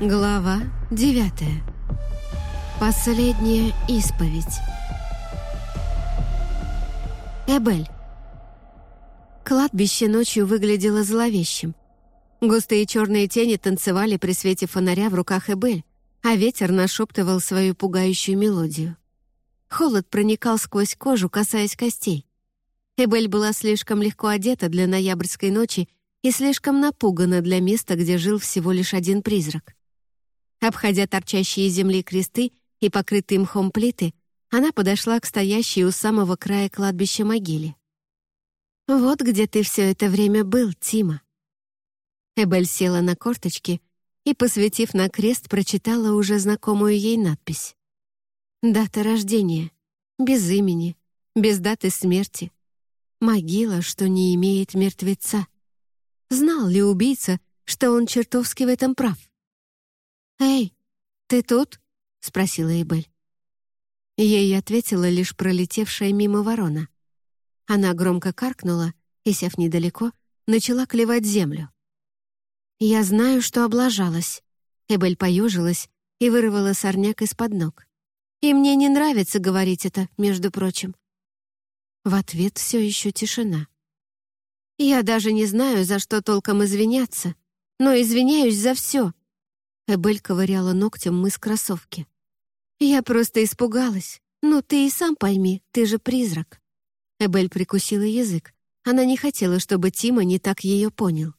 Глава девятая. Последняя исповедь. Эбель. Кладбище ночью выглядело зловещим. Густые черные тени танцевали при свете фонаря в руках Эбель, а ветер нашептывал свою пугающую мелодию. Холод проникал сквозь кожу, касаясь костей. Эбель была слишком легко одета для ноябрьской ночи и слишком напугана для места, где жил всего лишь один призрак. Обходя торчащие земли кресты и покрытые мхом плиты, она подошла к стоящей у самого края кладбища могиле. «Вот где ты все это время был, Тима». Эбель села на корточки и, посветив на крест, прочитала уже знакомую ей надпись. «Дата рождения. Без имени. Без даты смерти. Могила, что не имеет мертвеца. Знал ли убийца, что он чертовски в этом прав? «Эй, ты тут?» — спросила Эбель. Ей ответила лишь пролетевшая мимо ворона. Она громко каркнула и, сев недалеко, начала клевать землю. «Я знаю, что облажалась». Эбель поежилась и вырвала сорняк из-под ног. «И мне не нравится говорить это, между прочим». В ответ все еще тишина. «Я даже не знаю, за что толком извиняться, но извиняюсь за все», Эбель ковыряла ногтем мыс кроссовки. «Я просто испугалась. Ну, ты и сам пойми, ты же призрак». Эбель прикусила язык. Она не хотела, чтобы Тима не так ее понял.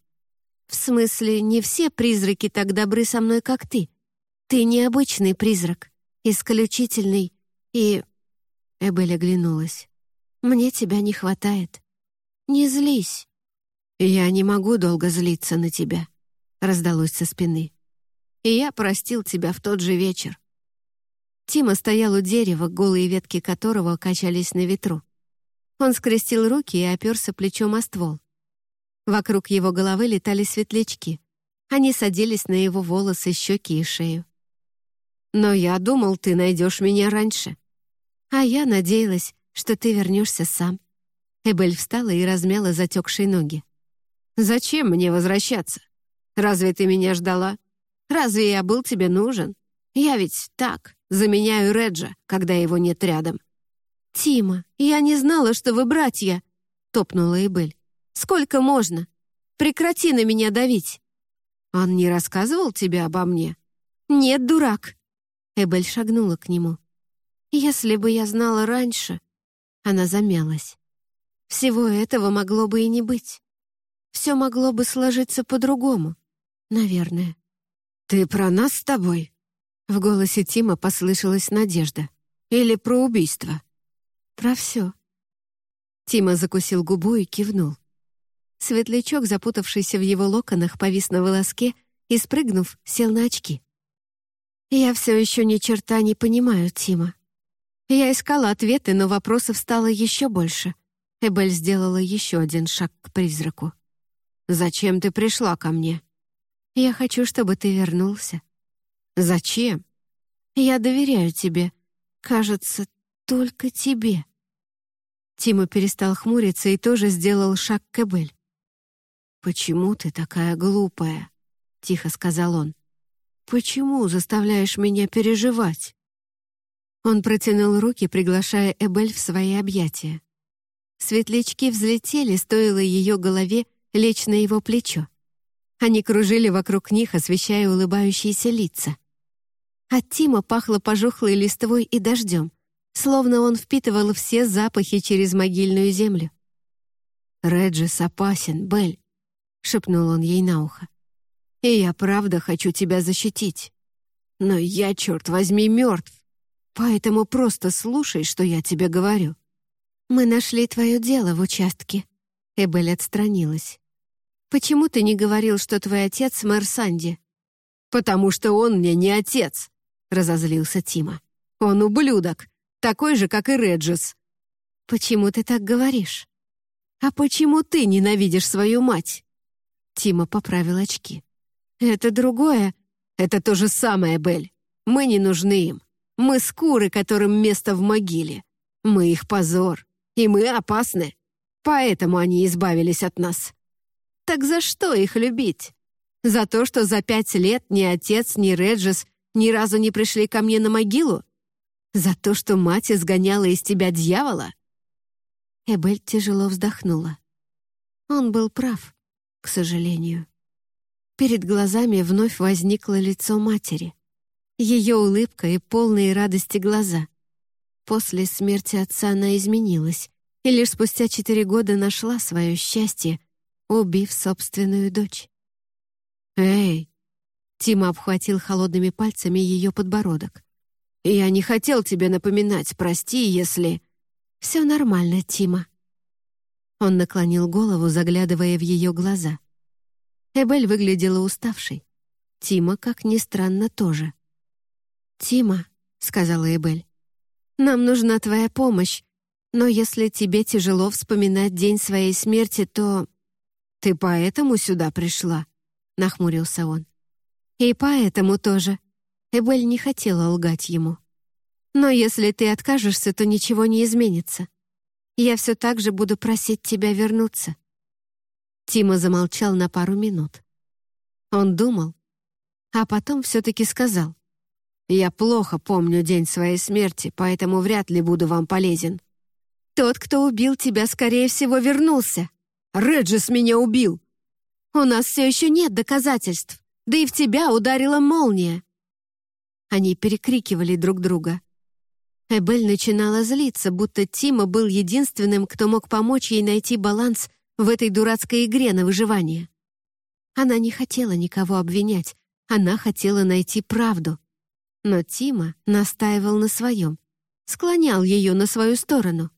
«В смысле, не все призраки так добры со мной, как ты. Ты необычный призрак, исключительный и...» Эбель оглянулась. «Мне тебя не хватает. Не злись». «Я не могу долго злиться на тебя», — раздалось со спины и я простил тебя в тот же вечер». Тима стоял у дерева, голые ветки которого качались на ветру. Он скрестил руки и оперся плечом о ствол. Вокруг его головы летали светлячки. Они садились на его волосы, щеки и шею. «Но я думал, ты найдешь меня раньше. А я надеялась, что ты вернешься сам». Эбель встала и размяла затекшие ноги. «Зачем мне возвращаться? Разве ты меня ждала?» Разве я был тебе нужен? Я ведь так, заменяю Реджа, когда его нет рядом». «Тима, я не знала, что вы братья», — топнула Эбель. «Сколько можно? Прекрати на меня давить». «Он не рассказывал тебе обо мне?» «Нет, дурак». Эбель шагнула к нему. «Если бы я знала раньше...» Она замялась. «Всего этого могло бы и не быть. Все могло бы сложиться по-другому, наверное». «Ты про нас с тобой?» В голосе Тима послышалась надежда. «Или про убийство?» «Про все». Тима закусил губу и кивнул. Светлячок, запутавшийся в его локонах, повис на волоске и, спрыгнув, сел на очки. «Я все еще ни черта не понимаю, Тима. Я искала ответы, но вопросов стало еще больше». Эбель сделала еще один шаг к призраку. «Зачем ты пришла ко мне?» Я хочу, чтобы ты вернулся». «Зачем?» «Я доверяю тебе. Кажется, только тебе». Тима перестал хмуриться и тоже сделал шаг к Эбель. «Почему ты такая глупая?» — тихо сказал он. «Почему заставляешь меня переживать?» Он протянул руки, приглашая Эбель в свои объятия. Светлячки взлетели, стоило ее голове лечь на его плечо. Они кружили вокруг них, освещая улыбающиеся лица. От Тима пахло пожухлой листвой и дождем, словно он впитывал все запахи через могильную землю. «Реджис опасен, Белль», — шепнул он ей на ухо. «И я правда хочу тебя защитить. Но я, черт возьми, мертв, поэтому просто слушай, что я тебе говорю». «Мы нашли твое дело в участке», — Эбель отстранилась. «Почему ты не говорил, что твой отец мэр Санди?» «Потому что он мне не отец», — разозлился Тима. «Он ублюдок, такой же, как и Реджис». «Почему ты так говоришь?» «А почему ты ненавидишь свою мать?» Тима поправил очки. «Это другое. Это то же самое, Белль. Мы не нужны им. Мы скуры, которым место в могиле. Мы их позор. И мы опасны. Поэтому они избавились от нас. Так за что их любить? За то, что за пять лет ни отец, ни Реджес ни разу не пришли ко мне на могилу? За то, что мать изгоняла из тебя дьявола?» Эбель тяжело вздохнула. Он был прав, к сожалению. Перед глазами вновь возникло лицо матери. Ее улыбка и полные радости глаза. После смерти отца она изменилась, и лишь спустя четыре года нашла свое счастье, убив собственную дочь. «Эй!» Тима обхватил холодными пальцами ее подбородок. «Я не хотел тебе напоминать, прости, если...» «Все нормально, Тима». Он наклонил голову, заглядывая в ее глаза. Эбель выглядела уставшей. Тима, как ни странно, тоже. «Тима», — сказала Эбель, — «нам нужна твоя помощь, но если тебе тяжело вспоминать день своей смерти, то...» «Ты поэтому сюда пришла?» — нахмурился он. «И поэтому тоже». Эбель не хотела лгать ему. «Но если ты откажешься, то ничего не изменится. Я все так же буду просить тебя вернуться». Тима замолчал на пару минут. Он думал, а потом все-таки сказал. «Я плохо помню день своей смерти, поэтому вряд ли буду вам полезен». «Тот, кто убил тебя, скорее всего, вернулся». «Реджис меня убил!» «У нас все еще нет доказательств, да и в тебя ударила молния». Они перекрикивали друг друга. Эбель начинала злиться, будто Тима был единственным, кто мог помочь ей найти баланс в этой дурацкой игре на выживание. Она не хотела никого обвинять, она хотела найти правду. Но Тима настаивал на своем, склонял ее на свою сторону.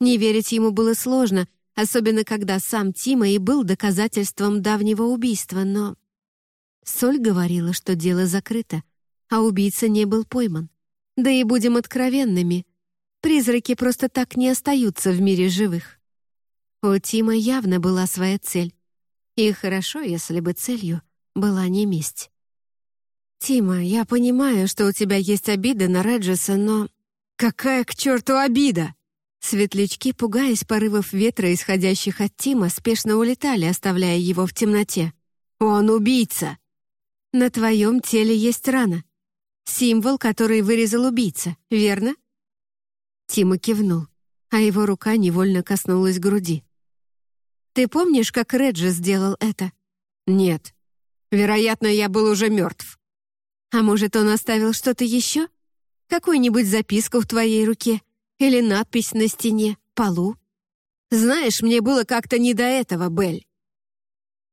Не верить ему было сложно, особенно когда сам Тима и был доказательством давнего убийства, но... Соль говорила, что дело закрыто, а убийца не был пойман. Да и будем откровенными, призраки просто так не остаются в мире живых. У Тима явно была своя цель. И хорошо, если бы целью была не месть. «Тима, я понимаю, что у тебя есть обида на Реджеса, но...» «Какая к черту обида?» Светлячки, пугаясь порывов ветра, исходящих от Тима, спешно улетали, оставляя его в темноте. «Он убийца!» «На твоем теле есть рана. Символ, который вырезал убийца, верно?» Тима кивнул, а его рука невольно коснулась груди. «Ты помнишь, как Реджи сделал это?» «Нет. Вероятно, я был уже мертв». А может, он оставил что-то еще? Какую-нибудь записку в твоей руке? Или надпись на стене, полу? Знаешь, мне было как-то не до этого, Бель.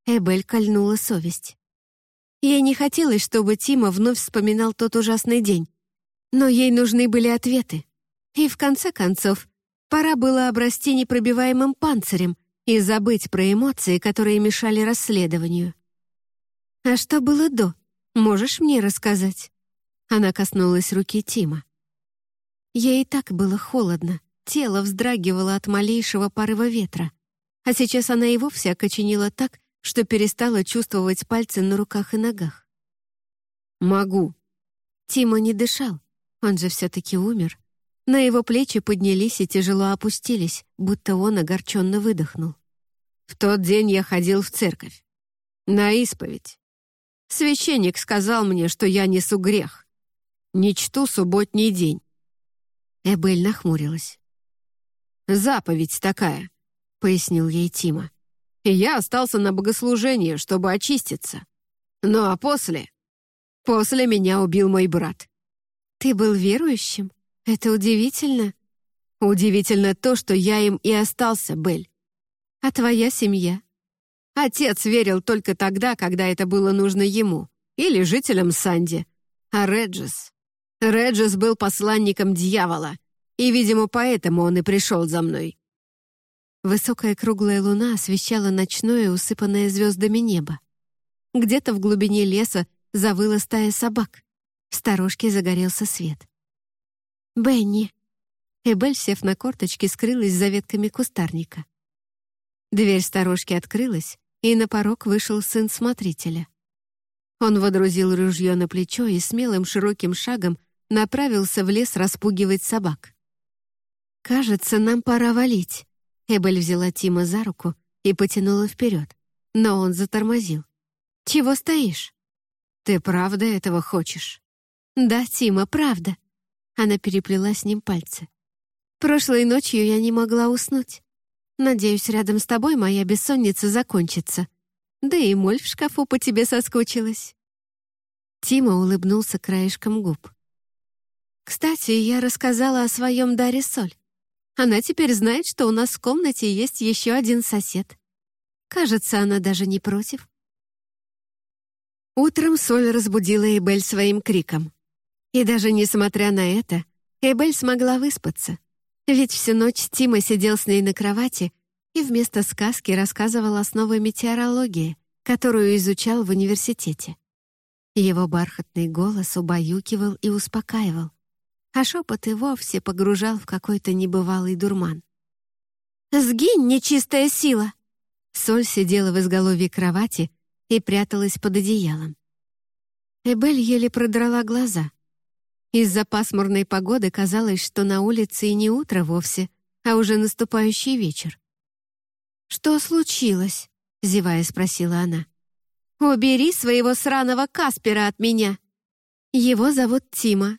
Эбель кольнула совесть. Ей не хотелось, чтобы Тима вновь вспоминал тот ужасный день. Но ей нужны были ответы. И в конце концов, пора было обрасти непробиваемым панцирем и забыть про эмоции, которые мешали расследованию. А что было до? Можешь мне рассказать?» Она коснулась руки Тима. Ей и так было холодно, тело вздрагивало от малейшего порыва ветра. А сейчас она и вовсе окоченела так, что перестала чувствовать пальцы на руках и ногах. «Могу». Тима не дышал, он же все-таки умер. На его плечи поднялись и тяжело опустились, будто он огорченно выдохнул. «В тот день я ходил в церковь. На исповедь. Священник сказал мне, что я несу грех. Не чту субботний день». Эбель нахмурилась. «Заповедь такая», — пояснил ей Тима. «И я остался на богослужении, чтобы очиститься. Ну а после... После меня убил мой брат». «Ты был верующим? Это удивительно». «Удивительно то, что я им и остался, Бель. А твоя семья? Отец верил только тогда, когда это было нужно ему, или жителям Санди. А Реджис... Реджис был посланником дьявола, и, видимо, поэтому он и пришел за мной. Высокая круглая луна освещала ночное, усыпанное звездами небо. Где-то в глубине леса завыла стая собак. В сторожке загорелся свет. «Бенни!» Эбель, сев на корточки, скрылась за ветками кустарника. Дверь сторожки открылась, и на порог вышел сын смотрителя. Он водрузил ружье на плечо и смелым широким шагом направился в лес распугивать собак. «Кажется, нам пора валить». Эбель взяла Тима за руку и потянула вперед, но он затормозил. «Чего стоишь?» «Ты правда этого хочешь?» «Да, Тима, правда». Она переплела с ним пальцы. «Прошлой ночью я не могла уснуть. Надеюсь, рядом с тобой моя бессонница закончится. Да и моль в шкафу по тебе соскучилась». Тима улыбнулся краешком губ. «Кстати, я рассказала о своем даре соль. Она теперь знает, что у нас в комнате есть еще один сосед. Кажется, она даже не против». Утром Соль разбудила Эбель своим криком. И даже несмотря на это, Эбель смогла выспаться. Ведь всю ночь Тима сидел с ней на кровати и вместо сказки рассказывал основы метеорологии, которую изучал в университете. Его бархатный голос убаюкивал и успокаивал, а шепот и вовсе погружал в какой-то небывалый дурман. «Сгинь, нечистая сила!» Соль сидела в изголовье кровати и пряталась под одеялом. Эбель еле продрала глаза. Из-за пасмурной погоды казалось, что на улице и не утро вовсе, а уже наступающий вечер. «Что случилось?» — зевая спросила она. «Убери своего сраного Каспера от меня!» «Его зовут Тима».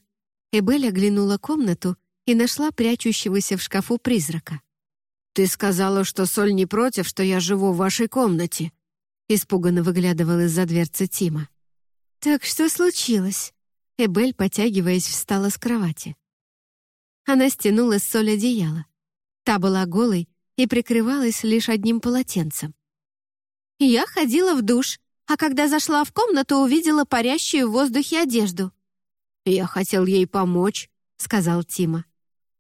Эбель оглянула комнату и нашла прячущегося в шкафу призрака. «Ты сказала, что Соль не против, что я живу в вашей комнате», испуганно выглядывал из-за дверцы Тима. «Так что случилось?» Эбель, потягиваясь, встала с кровати. Она стянула с соль одеяла. Та была голой и прикрывалась лишь одним полотенцем. Я ходила в душ, а когда зашла в комнату, увидела парящую в воздухе одежду. «Я хотел ей помочь», — сказал Тима.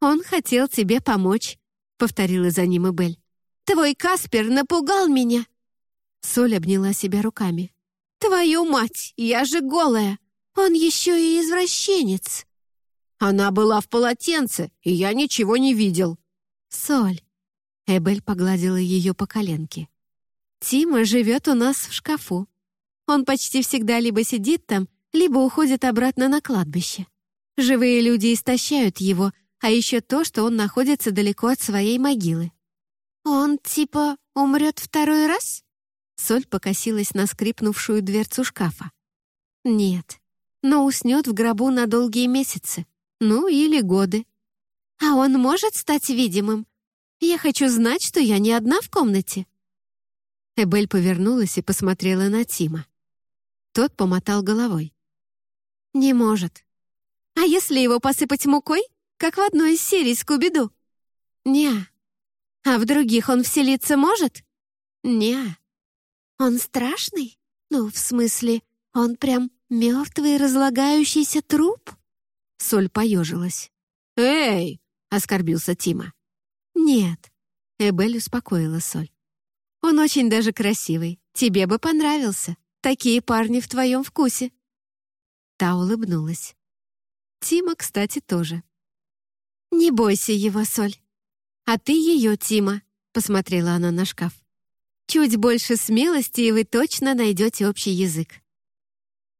«Он хотел тебе помочь», — повторила за ним Эбель. «Твой Каспер напугал меня». Соль обняла себя руками. «Твою мать, я же голая! Он еще и извращенец!» «Она была в полотенце, и я ничего не видел!» «Соль!» Эбель погладила ее по коленке. «Тима живет у нас в шкафу. Он почти всегда либо сидит там, либо уходит обратно на кладбище. Живые люди истощают его, а еще то, что он находится далеко от своей могилы. Он типа умрет второй раз?» Соль покосилась на скрипнувшую дверцу шкафа. «Нет, но уснет в гробу на долгие месяцы, ну или годы. А он может стать видимым? Я хочу знать, что я не одна в комнате». Эбель повернулась и посмотрела на Тима. Тот помотал головой. «Не может. А если его посыпать мукой, как в одной из серий Скуби-Ду?» «Не. А в других он вселиться может?» «Не. Он страшный? Ну, в смысле, он прям мертвый разлагающийся труп?» Соль поежилась. «Эй!» — оскорбился Тима. «Нет», — Эбель успокоила Соль. «Он очень даже красивый. Тебе бы понравился. Такие парни в твоем вкусе». Та улыбнулась. Тима, кстати, тоже. «Не бойся его, Соль. А ты ее, Тима», — посмотрела она на шкаф. Чуть больше смелости, и вы точно найдете общий язык.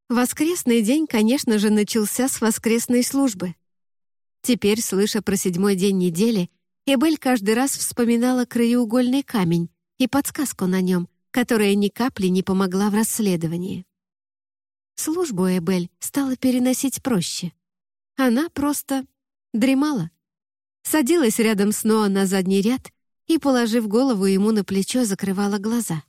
Воскресный день, конечно же, начался с воскресной службы. Теперь, слыша про седьмой день недели, Эбель каждый раз вспоминала краеугольный камень и подсказку на нем, которая ни капли не помогла в расследовании. Службу Эбель стала переносить проще. Она просто дремала. Садилась рядом с Ноа на задний ряд и, положив голову ему на плечо, закрывала глаза.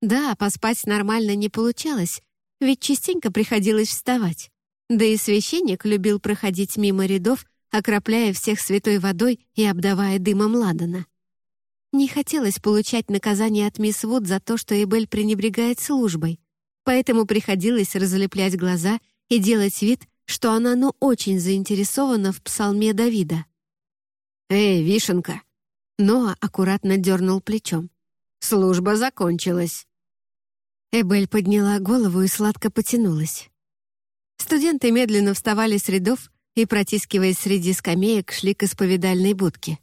Да, поспать нормально не получалось, ведь частенько приходилось вставать. Да и священник любил проходить мимо рядов, окропляя всех святой водой и обдавая дымом ладана. Не хотелось получать наказание от мисс Вуд за то, что Эбель пренебрегает службой, поэтому приходилось разлеплять глаза и делать вид, что она ну очень заинтересована в псалме Давида. «Эй, вишенка, Ноа аккуратно дернул плечом. «Служба закончилась». Эбель подняла голову и сладко потянулась. Студенты медленно вставали с рядов и, протискиваясь среди скамеек, шли к исповедальной будке.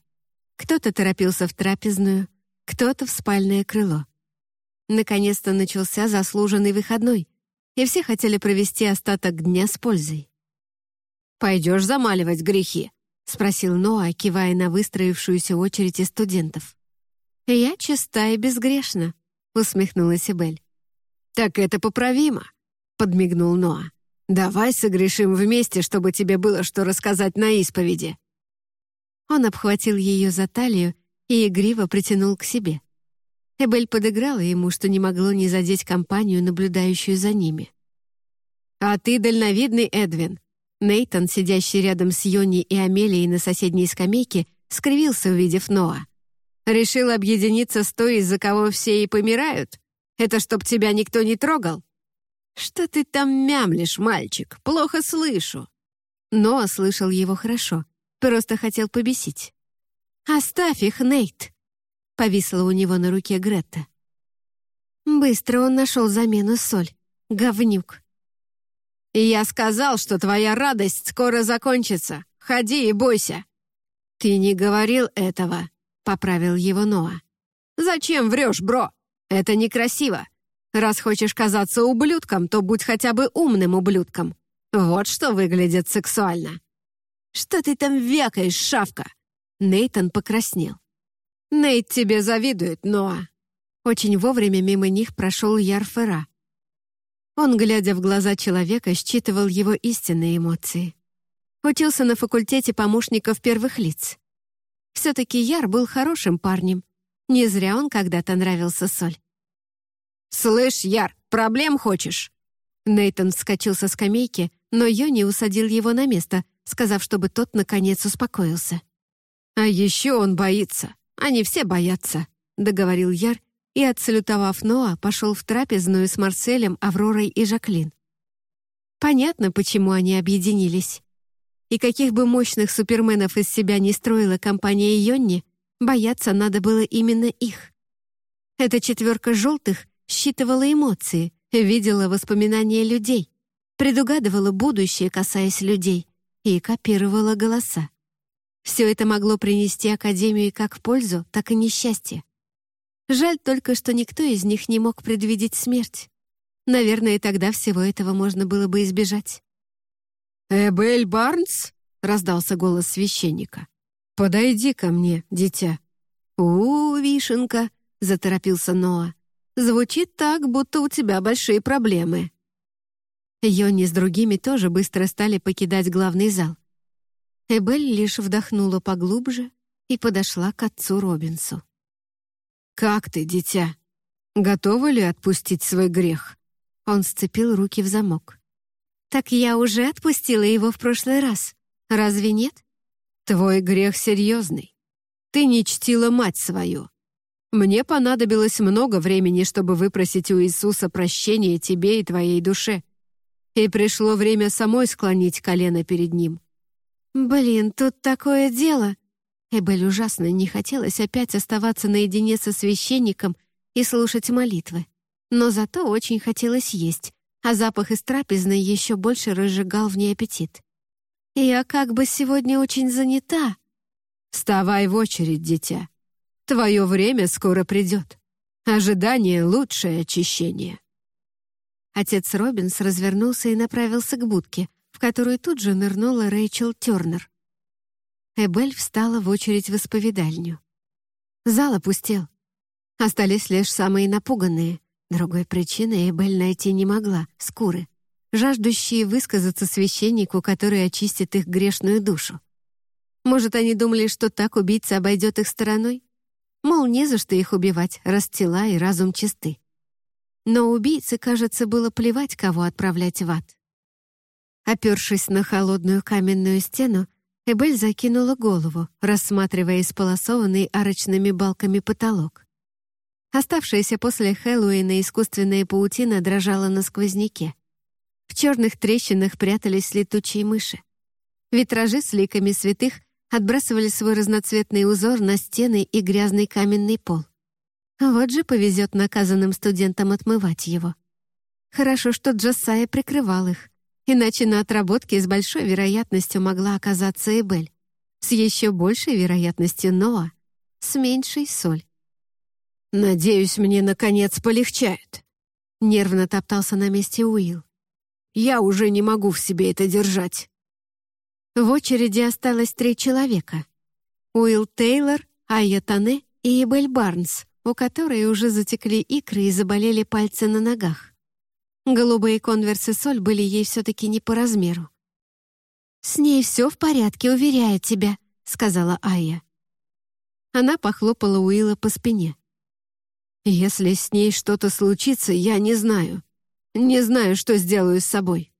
Кто-то торопился в трапезную, кто-то в спальное крыло. Наконец-то начался заслуженный выходной, и все хотели провести остаток дня с пользой. «Пойдешь замаливать грехи?» — спросил Ноа, кивая на выстроившуюся очередь из студентов. «Я чиста и безгрешна», — усмехнулась Эбель. «Так это поправимо», — подмигнул Ноа. «Давай согрешим вместе, чтобы тебе было что рассказать на исповеди». Он обхватил ее за талию и игриво притянул к себе. Эбель подыграла ему, что не могло не задеть компанию, наблюдающую за ними. «А ты дальновидный, Эдвин!» Нейтон, сидящий рядом с Йони и Амелией на соседней скамейке, скривился, увидев Ноа. «Решил объединиться с той, из-за кого все и помирают? Это чтоб тебя никто не трогал?» «Что ты там мямлишь, мальчик? Плохо слышу». Ноа слышал его хорошо, просто хотел побесить. «Оставь их, Нейт!» — повисла у него на руке Гретта. Быстро он нашел замену соль. Говнюк. «Я сказал, что твоя радость скоро закончится. Ходи и бойся». «Ты не говорил этого», — поправил его Ноа. «Зачем врешь, бро? Это некрасиво. Раз хочешь казаться ублюдком, то будь хотя бы умным ублюдком. Вот что выглядит сексуально». «Что ты там вякаешь, шавка?» Нейтон покраснел. «Нейт тебе завидует, Ноа». Очень вовремя мимо них прошел Ярфера. Он, глядя в глаза человека, считывал его истинные эмоции. Учился на факультете помощников первых лиц. Все-таки Яр был хорошим парнем. Не зря он когда-то нравился Соль. «Слышь, Яр, проблем хочешь?» Нейтон вскочил со скамейки, но Йони усадил его на место, сказав, чтобы тот, наконец, успокоился. «А еще он боится. Они все боятся», — договорил Яр и, отсалютовав Ноа, пошел в трапезную с Марселем, Авророй и Жаклин. Понятно, почему они объединились. И каких бы мощных суперменов из себя не строила компания Йонни, бояться надо было именно их. Эта четверка желтых считывала эмоции, видела воспоминания людей, предугадывала будущее, касаясь людей, и копировала голоса. Все это могло принести Академии как пользу, так и несчастье. Жаль только, что никто из них не мог предвидеть смерть. Наверное, тогда всего этого можно было бы избежать. «Эбель Барнс?» — раздался голос священника. «Подойди ко мне, дитя». «У, вишенка», — заторопился Ноа. «Звучит так, будто у тебя большие проблемы». Йони с другими тоже быстро стали покидать главный зал. Эбель лишь вдохнула поглубже и подошла к отцу Робинсу. «Как ты, дитя? Готова ли отпустить свой грех?» Он сцепил руки в замок. «Так я уже отпустила его в прошлый раз. Разве нет?» «Твой грех серьезный. Ты не чтила мать свою. Мне понадобилось много времени, чтобы выпросить у Иисуса прощения тебе и твоей душе. И пришло время самой склонить колено перед Ним». «Блин, тут такое дело!» Эбель ужасно не хотелось опять оставаться наедине со священником и слушать молитвы. Но зато очень хотелось есть, а запах из трапезной еще больше разжигал в ней аппетит. «Я как бы сегодня очень занята». «Вставай в очередь, дитя. Твое время скоро придет. Ожидание — лучшее очищение». Отец Робинс развернулся и направился к будке, в которую тут же нырнула Рэйчел Тернер. Эбель встала в очередь в исповедальню. Зал опустел. Остались лишь самые напуганные. Другой причины Эбель найти не могла — скуры, жаждущие высказаться священнику, который очистит их грешную душу. Может, они думали, что так убийца обойдет их стороной? Мол, не за что их убивать, раз тела и разум чисты. Но убийце, кажется, было плевать, кого отправлять в ад. Опершись на холодную каменную стену, Эбель закинула голову, рассматривая исполосованный арочными балками потолок. Оставшаяся после Хэллоуина искусственная паутина дрожала на сквозняке. В черных трещинах прятались летучие мыши. Витражи с ликами святых отбрасывали свой разноцветный узор на стены и грязный каменный пол. Вот же повезет наказанным студентам отмывать его. Хорошо, что Джосайя прикрывал их. Иначе на отработке с большой вероятностью могла оказаться Эбель. С еще большей вероятностью Ноа. С меньшей соль. «Надеюсь, мне, наконец, полегчает», — нервно топтался на месте Уилл. «Я уже не могу в себе это держать». В очереди осталось три человека. Уилл Тейлор, Айя Тане и Эбель Барнс, у которой уже затекли икры и заболели пальцы на ногах. Голубые конверсы соль были ей все-таки не по размеру. «С ней все в порядке, уверяю тебя», — сказала Ая. Она похлопала Уилла по спине. «Если с ней что-то случится, я не знаю. Не знаю, что сделаю с собой».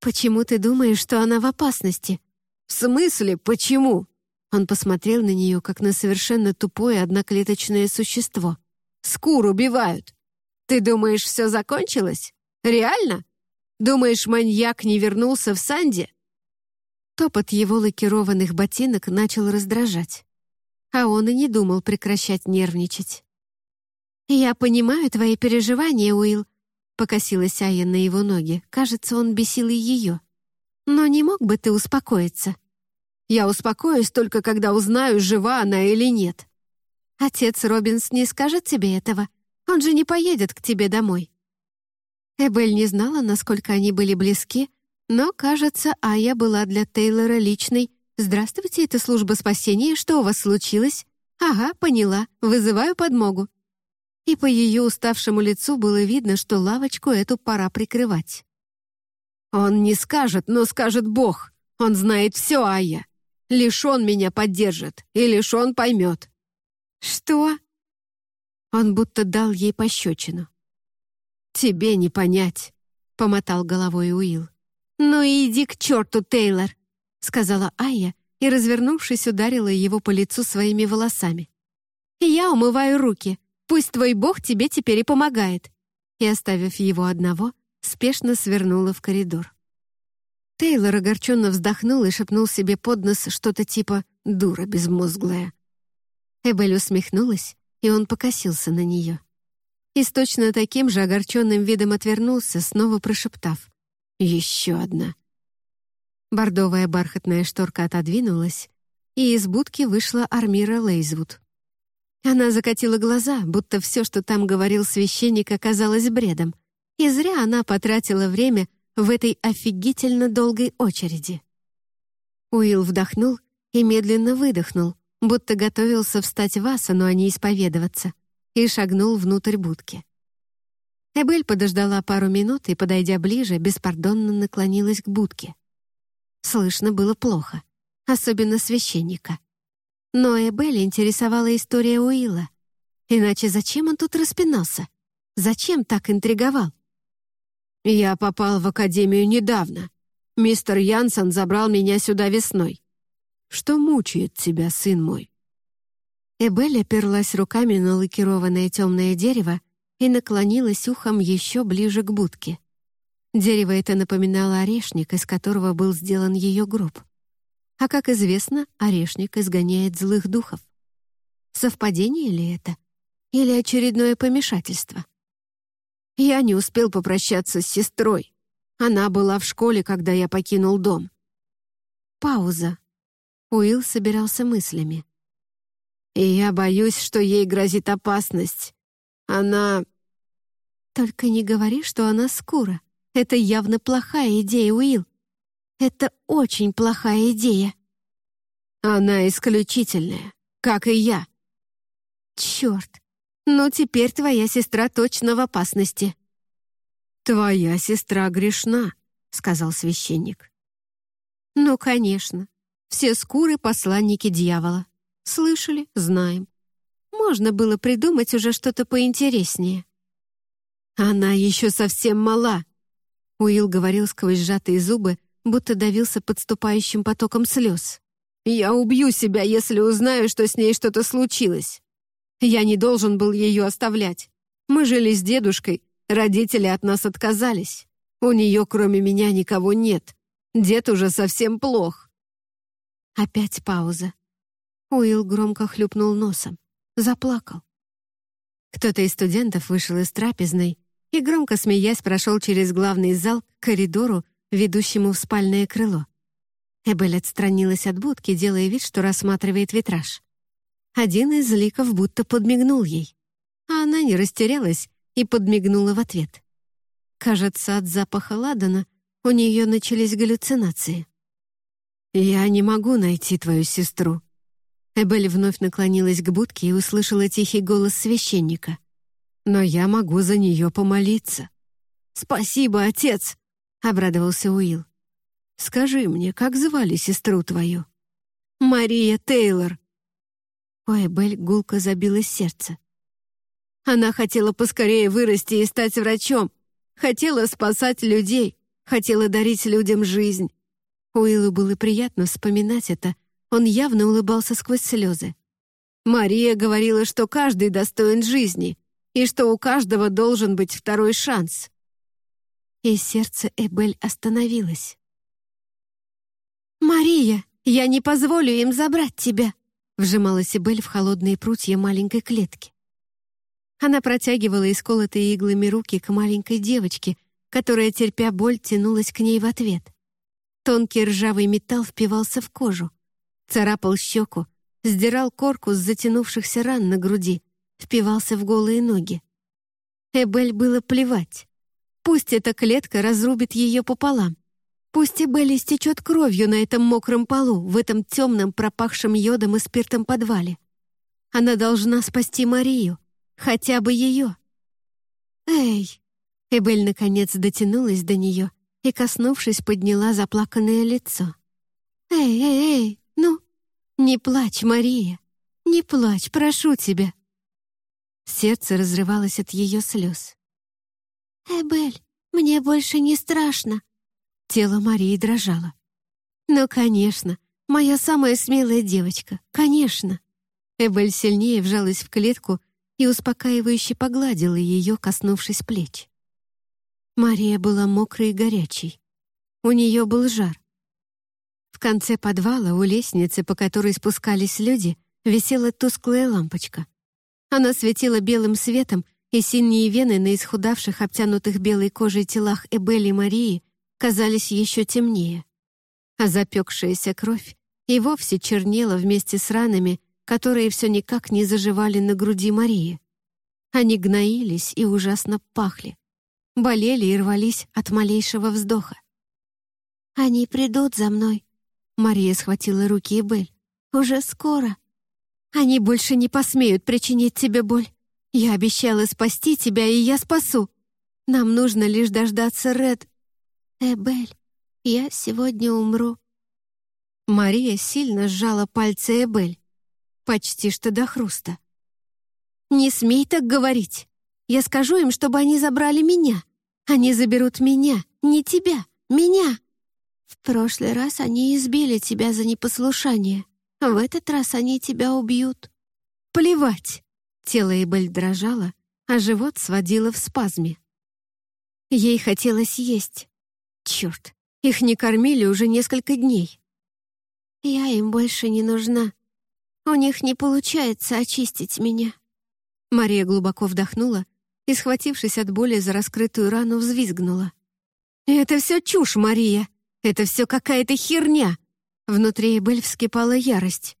«Почему ты думаешь, что она в опасности?» «В смысле, почему?» Он посмотрел на нее, как на совершенно тупое одноклеточное существо. «Скур убивают. Ты думаешь, все закончилось? Реально? Думаешь, маньяк не вернулся в Санди?» Топот его лакированных ботинок начал раздражать. А он и не думал прекращать нервничать. «Я понимаю твои переживания, Уилл», — покосилась Ая на его ноги. Кажется, он бесил и ее. «Но не мог бы ты успокоиться?» «Я успокоюсь только, когда узнаю, жива она или нет». «Отец Робинс не скажет тебе этого. Он же не поедет к тебе домой». Эбель не знала, насколько они были близки, но, кажется, Ая была для Тейлора личной. «Здравствуйте, это служба спасения. Что у вас случилось?» «Ага, поняла. Вызываю подмогу». И по ее уставшему лицу было видно, что лавочку эту пора прикрывать. «Он не скажет, но скажет Бог. Он знает все, Ая. Лишь он меня поддержит, и лишь он поймет». «Что?» Он будто дал ей пощечину. «Тебе не понять», — помотал головой Уилл. «Ну и иди к черту, Тейлор», — сказала Айя и, развернувшись, ударила его по лицу своими волосами. «Я умываю руки. Пусть твой бог тебе теперь и помогает». И, оставив его одного, спешно свернула в коридор. Тейлор огорченно вздохнул и шепнул себе под нос что-то типа «дура безмозглая». Эбель усмехнулась, и он покосился на нее и с точно таким же огорченным видом отвернулся, снова прошептав «Еще одна». Бордовая бархатная шторка отодвинулась, и из будки вышла Армира Лейзвуд. Она закатила глаза, будто все, что там говорил священник, оказалось бредом, и зря она потратила время в этой офигительно долгой очереди. Уилл вдохнул и медленно выдохнул, будто готовился встать в асану, а не исповедоваться и шагнул внутрь будки. Эбель подождала пару минут и, подойдя ближе, беспардонно наклонилась к будке. Слышно было плохо, особенно священника. Но Эбель интересовала история Уилла. Иначе зачем он тут распинался? Зачем так интриговал? «Я попал в академию недавно. Мистер Янсон забрал меня сюда весной. Что мучает тебя, сын мой?» Эбель оперлась руками на лакированное темное дерево и наклонилась ухом еще ближе к будке. Дерево это напоминало орешник, из которого был сделан ее гроб. А как известно, орешник изгоняет злых духов. Совпадение ли это? Или очередное помешательство? Я не успел попрощаться с сестрой. Она была в школе, когда я покинул дом. Пауза. Уилл собирался мыслями. И я боюсь, что ей грозит опасность. Она...» «Только не говори, что она скура. Это явно плохая идея, Уилл. Это очень плохая идея». «Она исключительная, как и я». «Черт! Ну, теперь твоя сестра точно в опасности». «Твоя сестра грешна», — сказал священник. «Ну, конечно. Все скуры — посланники дьявола. Слышали? Знаем. Можно было придумать уже что-то поинтереснее. «Она еще совсем мала», — Уилл говорил сквозь сжатые зубы, будто давился подступающим потоком слез. «Я убью себя, если узнаю, что с ней что-то случилось. Я не должен был ее оставлять. Мы жили с дедушкой, родители от нас отказались. У нее, кроме меня, никого нет. Дед уже совсем плох». Опять пауза. Уилл громко хлюпнул носом. Заплакал. Кто-то из студентов вышел из трапезной и, громко смеясь, прошел через главный зал к коридору, ведущему в спальное крыло. Эбель отстранилась от будки, делая вид, что рассматривает витраж. Один из ликов будто подмигнул ей, а она не растерялась и подмигнула в ответ. Кажется, от запаха ладана у нее начались галлюцинации. «Я не могу найти твою сестру», Эбель вновь наклонилась к будке и услышала тихий голос священника. «Но я могу за нее помолиться». «Спасибо, отец!» — обрадовался Уилл. «Скажи мне, как звали сестру твою?» «Мария Тейлор». У Эбель гулко забилось сердце. Она хотела поскорее вырасти и стать врачом, хотела спасать людей, хотела дарить людям жизнь. Уиллу было приятно вспоминать это, он явно улыбался сквозь слезы. Мария говорила, что каждый достоин жизни и что у каждого должен быть второй шанс. И сердце Эбель остановилось. «Мария, я не позволю им забрать тебя!» вжималась Эбель в холодные прутья маленькой клетки. Она протягивала исколотые иглами руки к маленькой девочке, которая, терпя боль, тянулась к ней в ответ. Тонкий ржавый металл впивался в кожу, царапал щеку, сдирал корку с затянувшихся ран на груди, впивался в голые ноги. Эбель было плевать. Пусть эта клетка разрубит ее пополам. Пусть Эбель истечет кровью на этом мокром полу, в этом темном, пропахшем йодом и спиртом подвале. Она должна спасти Марию, хотя бы ее. «Эй!» Эбель наконец дотянулась до нее и, коснувшись, подняла заплаканное лицо. «Эй, эй, эй, не плачь, Мария, не плачь, прошу тебя!» Сердце разрывалось от ее слез. «Эбель, мне больше не страшно!» Тело Марии дрожало. «Ну, конечно, моя самая смелая девочка, конечно!» Эбель сильнее вжалась в клетку и успокаивающе погладила ее, коснувшись плеч. Мария была мокрой и горячей. У нее был жар. Конце подвала у лестницы, по которой спускались люди, висела тусклая лампочка. Она светила белым светом, и синие вены на исхудавших, обтянутых белой кожей телах Эбели и Марии казались еще темнее. А запекшаяся кровь и вовсе чернела вместе с ранами, которые все никак не заживали на груди Марии. Они гноились и ужасно пахли, болели и рвались от малейшего вздоха. «Они придут за мной», — Мария схватила руки Эбель. «Уже скоро. Они больше не посмеют причинить тебе боль. Я обещала спасти тебя, и я спасу. Нам нужно лишь дождаться Ред «Эбель, я сегодня умру». Мария сильно сжала пальцы Эбель, почти что до хруста. «Не смей так говорить. Я скажу им, чтобы они забрали меня. Они заберут меня, не тебя, меня. В прошлый раз они избили тебя за непослушание. В этот раз они тебя убьют. Плевать!» Тело Эбель дрожало, а живот сводило в спазме. Ей хотелось есть. Черт, их не кормили уже несколько дней. Я им больше не нужна. У них не получается очистить меня. Мария глубоко вдохнула и, схватившись от боли за раскрытую рану, взвизгнула. «Это все чушь, Мария! Это все какая-то херня!» Внутри Эбель вскипала ярость.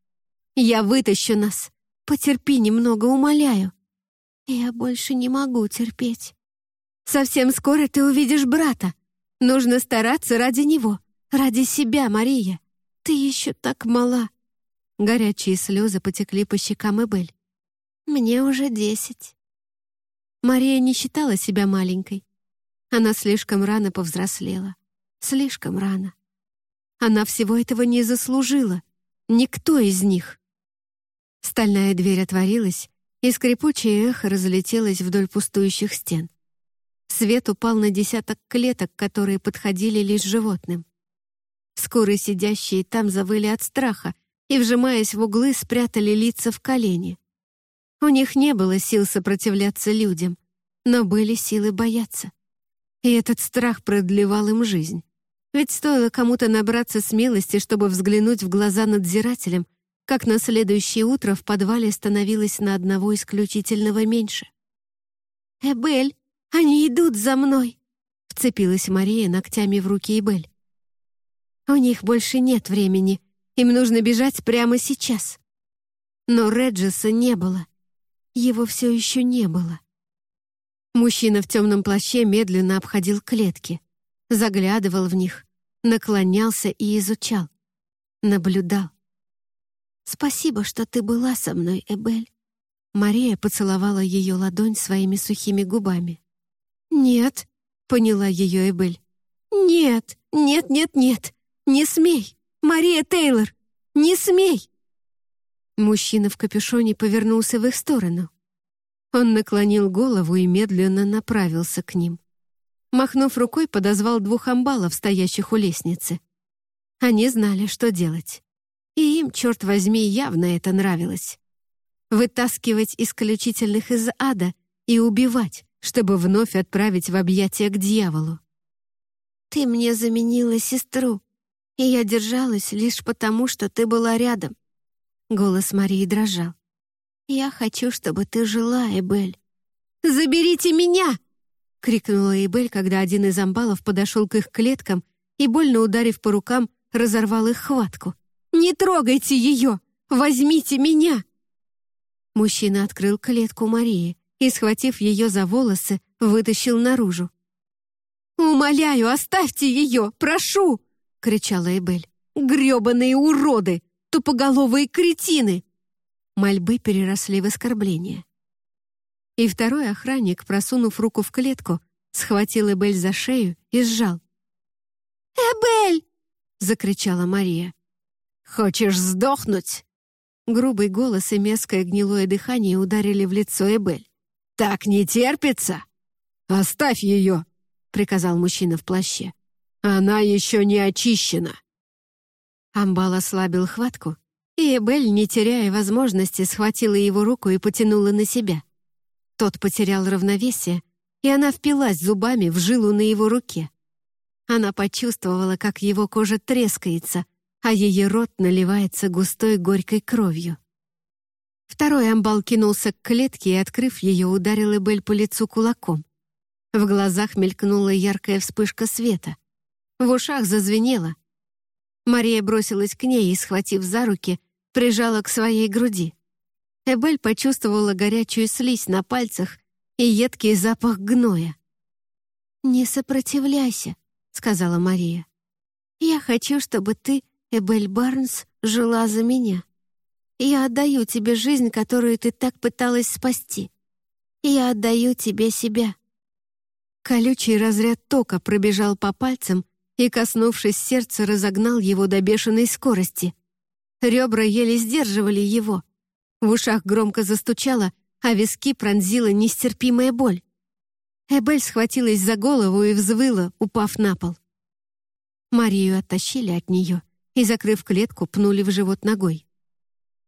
«Я вытащу нас! Потерпи немного, умоляю!» «Я больше не могу терпеть!» «Совсем скоро ты увидишь брата!» Нужно стараться ради него, ради себя, Мария. Ты еще так мала». Горячие слезы потекли по щекам Эбель. «Мне уже десять». Мария не считала себя маленькой. Она слишком рано повзрослела. Слишком рано. Она всего этого не заслужила. Никто из них. Стальная дверь отворилась, и скрипучее эхо разлетелось вдоль пустующих стен. Свет упал на десяток клеток, которые подходили лишь животным. Скорые сидящие там завыли от страха и, вжимаясь в углы, спрятали лица в колени. У них не было сил сопротивляться людям, но были силы бояться. И этот страх продлевал им жизнь. Ведь стоило кому-то набраться смелости, чтобы взглянуть в глаза надзирателям, как на следующее утро в подвале становилось на одного исключительного меньше. «Эбель!» «Они идут за мной!» — вцепилась Мария ногтями в руки Эбель. «У них больше нет времени. Им нужно бежать прямо сейчас». Но Реджеса не было. Его все еще не было. Мужчина в темном плаще медленно обходил клетки, заглядывал в них, наклонялся и изучал, наблюдал. «Спасибо, что ты была со мной, Эбель». Мария поцеловала ее ладонь своими сухими губами. «Нет, поняла ее Эбель. «Нет, нет, нет, нет, не смей! Мария Тейлор, не смей!» Мужчина в капюшоне повернулся в их сторону. Он наклонил голову и медленно направился к ним. Махнув рукой, подозвал двух амбалов, стоящих у лестницы. Они знали, что делать. И им, черт возьми, явно это нравилось. Вытаскивать исключительных из ада и убивать, чтобы вновь отправить в объятия к дьяволу. «Ты мне заменила сестру, и я держалась лишь потому, что ты была рядом». Голос Марии дрожал. «Я хочу, чтобы ты жила, Эбель». «Заберите меня!» — крикнула Эбель, когда один из амбалов подошел к их клеткам и, больно ударив по рукам, разорвал их хватку. «Не трогайте ее! Возьмите меня!» Мужчина открыл клетку Марии и, схватив ее за волосы, вытащил наружу. «Умоляю, оставьте ее! Прошу!» — кричала Эбель. «Гребаные уроды! Тупоголовые кретины!» Мольбы переросли в оскорбление. И второй охранник, просунув руку в клетку, схватил Эбель за шею и сжал. «Эбель!» — закричала Мария. «Хочешь сдохнуть?» Грубый голос и мерзкое гнилое дыхание ударили в лицо Эбель. «Так не терпится!» «Оставь ее!» — приказал мужчина в плаще. «Она еще не очищена!» Амбал ослабил хватку, и Эбель, не теряя возможности, схватила его руку и потянула на себя. Тот потерял равновесие, и она впилась зубами в жилу на его руке. Она почувствовала, как его кожа трескается, а ее рот наливается густой горькой кровью. Второй амбал кинулся к клетке и, открыв ее, ударил Эбель по лицу кулаком. В глазах мелькнула яркая вспышка света. В ушах зазвенело. Мария бросилась к ней и, схватив за руки, прижала к своей груди. Эбель почувствовала горячую слизь на пальцах и едкий запах гноя. «Не сопротивляйся», — сказала Мария. «Я хочу, чтобы ты, Эбель Барнс, жила за меня. Я отдаю тебе жизнь, которую ты так пыталась спасти. Я отдаю тебе себя». Колючий разряд тока пробежал по пальцам и, коснувшись сердца, разогнал его до бешеной скорости. Ребра еле сдерживали его. В ушах громко застучало, а виски пронзила нестерпимая боль. Эбель схватилась за голову и взвыла, упав на пол. Марию оттащили от нее и, закрыв клетку, пнули в живот ногой.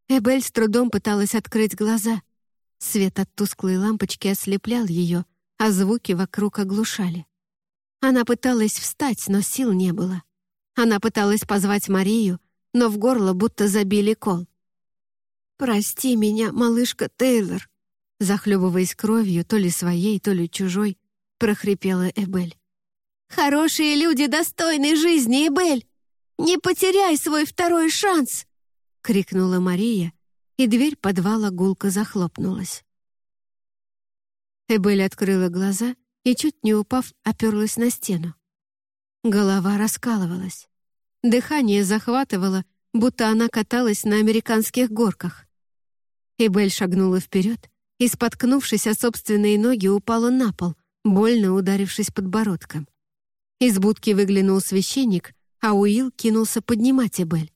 Эбель с трудом пыталась открыть глаза. Свет от тусклой лампочки ослеплял ее, а звуки вокруг оглушали. Она пыталась встать, но сил не было. Она пыталась позвать Марию, но в горло будто забили кол. «Прости меня, малышка Тейлор», захлебываясь кровью, то ли своей, то ли чужой, прохрипела Эбель. «Хорошие люди достойны жизни, Эбель! Не потеряй свой второй шанс!» — крикнула Мария, и дверь подвала гулко захлопнулась. Эбель открыла глаза и, чуть не упав, оперлась на стену. Голова раскалывалась. Дыхание захватывало, будто она каталась на американских горках. Эбель шагнула вперед и, споткнувшись о собственные ноги, упала на пол, больно ударившись подбородком. Из будки выглянул священник, а Уилл кинулся поднимать Эбель.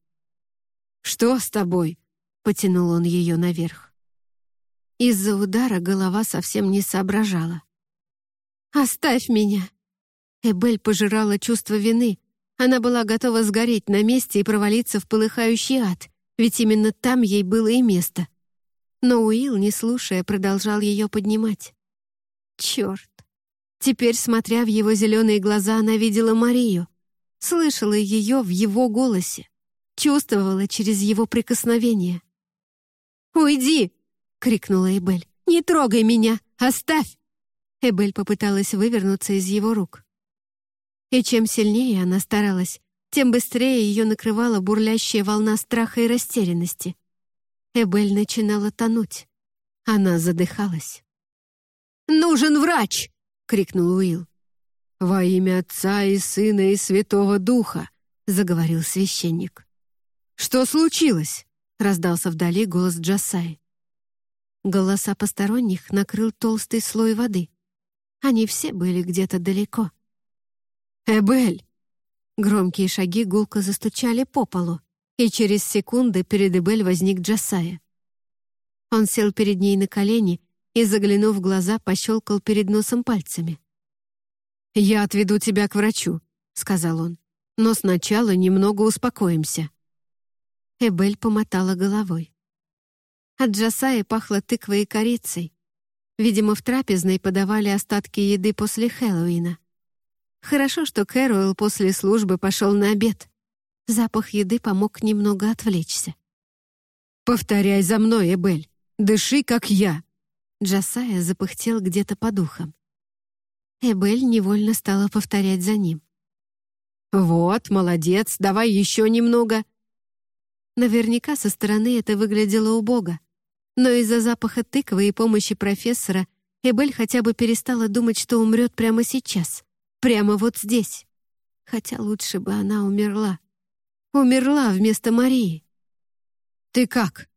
«Что с тобой?» — потянул он ее наверх. Из-за удара голова совсем не соображала. «Оставь меня!» Эбель пожирала чувство вины. Она была готова сгореть на месте и провалиться в полыхающий ад, ведь именно там ей было и место. Но Уилл, не слушая, продолжал ее поднимать. Черт! Теперь, смотря в его зеленые глаза, она видела Марию, слышала ее в его голосе, чувствовала через его прикосновение. «Уйди!» — крикнула Эбель. «Не трогай меня! Оставь!» Эбель попыталась вывернуться из его рук. И чем сильнее она старалась, тем быстрее ее накрывала бурлящая волна страха и растерянности. Эбель начинала тонуть. Она задыхалась. «Нужен врач!» — крикнул Уилл. «Во имя Отца и Сына и Святого Духа!» — заговорил священник. «Что случилось?» — раздался вдали голос Джасай. Голоса посторонних накрыл толстый слой воды. Они все были где-то далеко, «Эбель!» Громкие шаги гулко застучали по полу, и через секунды перед Эбель возник Джасая. Он сел перед ней на колени и, заглянув в глаза, пощелкал перед носом пальцами. «Я отведу тебя к врачу», — сказал он. «Но сначала немного успокоимся». Эбель помотала головой. От Джасаи пахло тыквой и корицей. Видимо, в трапезной подавали остатки еды после Хэллоуина. Хорошо, что Кэруэлл после службы пошел на обед. Запах еды помог немного отвлечься. «Повторяй за мной, Эбель. Дыши, как я». Джасая запыхтел где-то по духам. Эбель невольно стала повторять за ним. «Вот, молодец, давай еще немного». Наверняка со стороны это выглядело убого. Но из-за запаха тыквы и помощи профессора Эбель хотя бы перестала думать, что умрет прямо сейчас. Прямо вот здесь. Хотя лучше бы она умерла. Умерла вместо Марии. «Ты как?»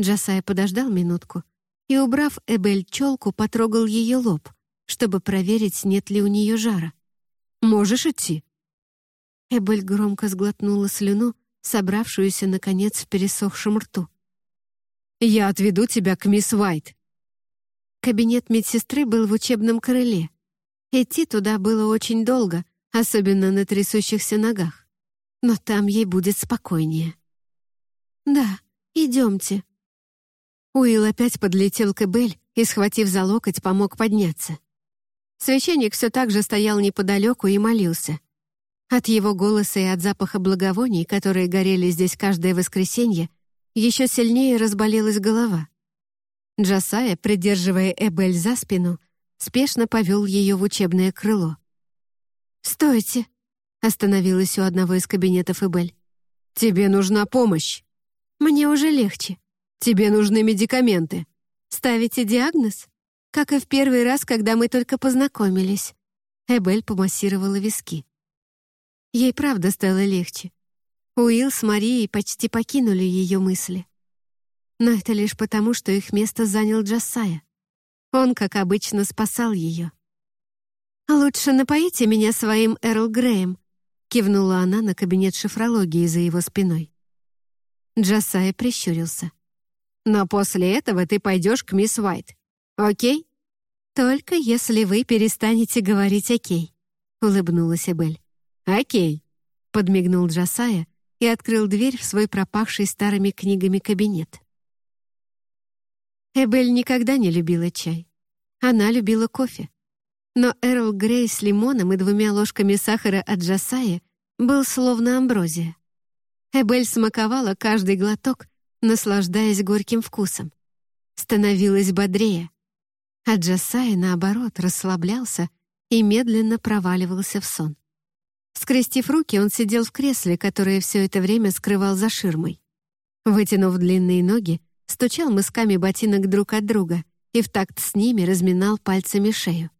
Джасай подождал минутку и, убрав Эбель челку, потрогал ее лоб — чтобы проверить, нет ли у нее жара. «Можешь идти?» Эбель громко сглотнула слюну, собравшуюся, наконец, в пересохшем рту. «Я отведу тебя к мисс Уайт». Кабинет медсестры был в учебном крыле. Идти туда было очень долго, особенно на трясущихся ногах. Но там ей будет спокойнее. «Да, идемте». Уилл опять подлетел к Эбель и, схватив за локоть, помог подняться. Священник все так же стоял неподалеку и молился. От его голоса и от запаха благовоний, которые горели здесь каждое воскресенье, еще сильнее разболелась голова. Джасая, придерживая Эбель за спину, спешно повел ее в учебное крыло. «Стойте!» — остановилась у одного из кабинетов Эбель. «Тебе нужна помощь!» «Мне уже легче. Тебе нужны медикаменты». «Ставите диагноз?» как и в первый раз, когда мы только познакомились. Эбель помассировала виски. Ей правда стало легче. Уилл с Марией почти покинули ее мысли. Но это лишь потому, что их место занял Джасая. Он, как обычно, спасал ее. «Лучше напоите меня своим Эрл Греем», кивнула она на кабинет шифрологии за его спиной. Джасая прищурился. «Но после этого ты пойдешь к мисс Уайт. Окей?» «Только если вы перестанете говорить «окей», — улыбнулась Эбель. «Окей», — подмигнул Джасая и открыл дверь в свой пропахший старыми книгами кабинет. Эбель никогда не любила чай. Она любила кофе. Но Эрл Грей с лимоном и двумя ложками сахара от Джасая был словно амброзия. Эбель смаковала каждый глоток, наслаждаясь горьким вкусом. Становилась бодрее. А Джасай, наоборот, расслаблялся и медленно проваливался в сон. Скрестив руки, он сидел в кресле, которое все это время скрывал за ширмой. Вытянув длинные ноги, стучал мысками ботинок друг от друга и в такт с ними разминал пальцами шею.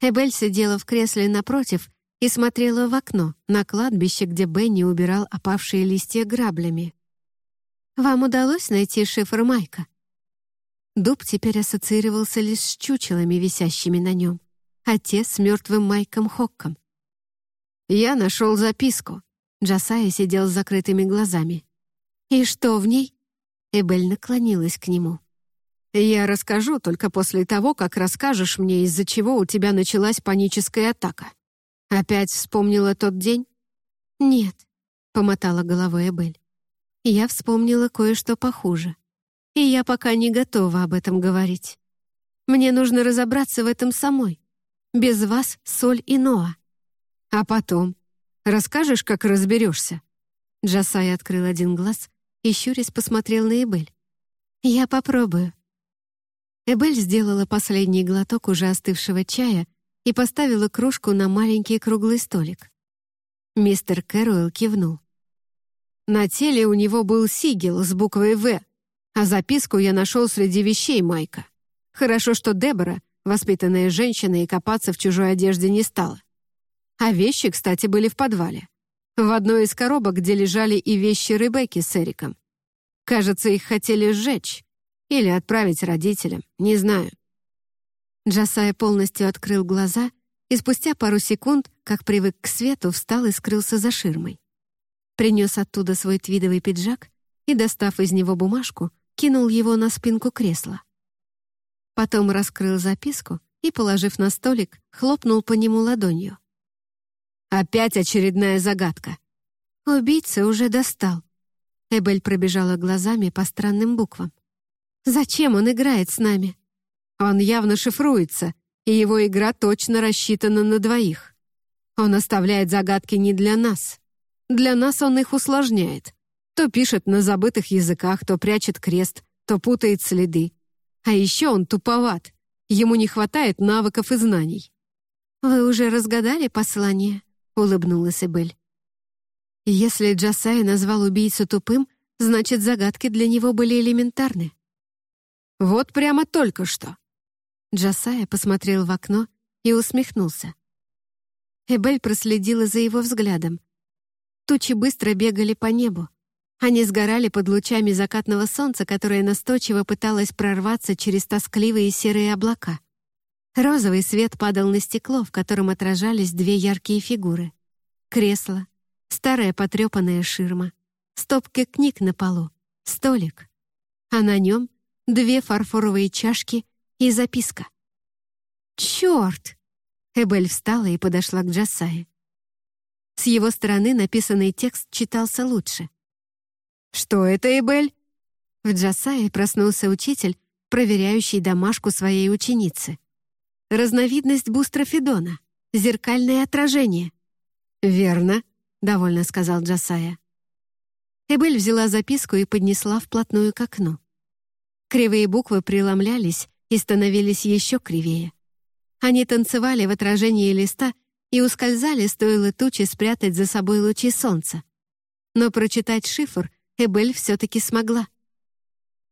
Эбель сидела в кресле напротив и смотрела в окно на кладбище, где Бенни убирал опавшие листья граблями. «Вам удалось найти шифр Майка?» Дуб теперь ассоциировался лишь с чучелами, висящими на нем, а те с мертвым Майком Хокком. «Я нашел записку». Джасая сидел с закрытыми глазами. «И что в ней?» Эбель наклонилась к нему. «Я расскажу только после того, как расскажешь мне, из-за чего у тебя началась паническая атака. Опять вспомнила тот день?» «Нет», — помотала головой Эбель. «Я вспомнила кое-что похуже и я пока не готова об этом говорить. Мне нужно разобраться в этом самой. Без вас соль и Ноа. А потом? Расскажешь, как разберешься?» Джасай открыл один глаз и щурясь посмотрел на Эбель. «Я попробую». Эбель сделала последний глоток уже остывшего чая и поставила кружку на маленький круглый столик. Мистер Кэруэлл кивнул. На теле у него был сигел с буквой «В», а записку я нашел среди вещей Майка. Хорошо, что Дебора, воспитанная женщина, и копаться в чужой одежде не стала. А вещи, кстати, были в подвале. В одной из коробок, где лежали и вещи Ребекки с Эриком. Кажется, их хотели сжечь. Или отправить родителям, не знаю. Джасая полностью открыл глаза и спустя пару секунд как привык к свету, встал и скрылся за ширмой. Принес оттуда свой твидовый пиджак и, достав из него бумажку, кинул его на спинку кресла. Потом раскрыл записку и, положив на столик, хлопнул по нему ладонью. «Опять очередная загадка!» Убийца уже достал. Эбель пробежала глазами по странным буквам. «Зачем он играет с нами?» «Он явно шифруется, и его игра точно рассчитана на двоих. Он оставляет загадки не для нас. Для нас он их усложняет. То пишет на забытых языках, то прячет крест, то путает следы. А еще он туповат. Ему не хватает навыков и знаний. «Вы уже разгадали послание?» — улыбнулась Эбель. Если Джасай назвал убийцу тупым, значит, загадки для него были элементарны. «Вот прямо только что!» Джасая посмотрел в окно и усмехнулся. Эбель проследила за его взглядом. Тучи быстро бегали по небу. Они сгорали под лучами закатного солнца, которое настойчиво пыталось прорваться через тоскливые серые облака. Розовый свет падал на стекло, в котором отражались две яркие фигуры. Кресло, старая потрепанная ширма, стопка книг на полу, столик. А на нем две фарфоровые чашки и записка. «Черт!» Эбель встала и подошла к Джасае. С его стороны написанный текст читался лучше. «Что это, Эбель?» В Джасае проснулся учитель, проверяющий домашку своей ученицы. Разновидность бустрофидона, зеркальное отражение. «Верно», — довольно сказал Джасая. Эбель взяла записку и поднесла вплотную к окну. Кривые буквы преломлялись и становились еще кривее. Они танцевали в отражении листа и ускользали, стоило тучи спрятать за собой лучи солнца. Но прочитать шифр Эбель все-таки смогла.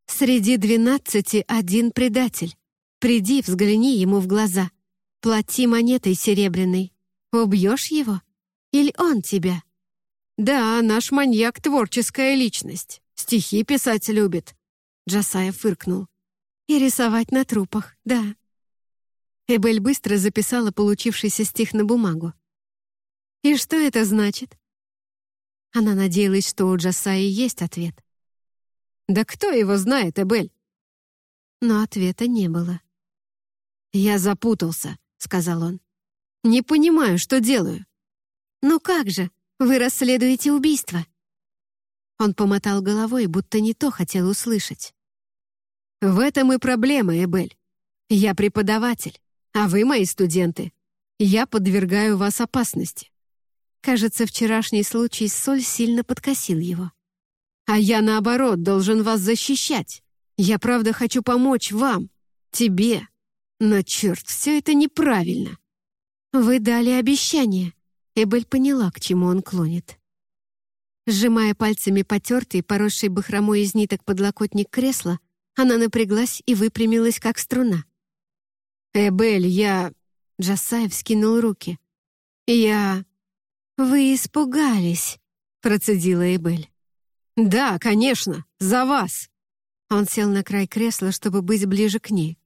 «Среди двенадцати один предатель. Приди, взгляни ему в глаза. Плати монетой серебряной. Убьешь его? Или он тебя?» «Да, наш маньяк — творческая личность. Стихи писать любит», — Джасая фыркнул. «И рисовать на трупах, да». Эбель быстро записала получившийся стих на бумагу. «И что это значит?» Она надеялась, что у Джасаи есть ответ. «Да кто его знает, Эбель?» Но ответа не было. «Я запутался», — сказал он. «Не понимаю, что делаю». «Ну как же? Вы расследуете убийство». Он помотал головой, будто не то хотел услышать. «В этом и проблема, Эбель. Я преподаватель, а вы мои студенты. Я подвергаю вас опасности. Кажется, вчерашний случай с Соль сильно подкосил его. «А я, наоборот, должен вас защищать. Я, правда, хочу помочь вам, тебе. Но, черт, все это неправильно». «Вы дали обещание». Эбель поняла, к чему он клонит. Сжимая пальцами потертый, поросший бахромой из ниток подлокотник кресла, она напряглась и выпрямилась, как струна. «Эбель, я...» Джасаев скинул руки. «Я...» «Вы испугались», — процедила Эбель. «Да, конечно, за вас». Он сел на край кресла, чтобы быть ближе к ней.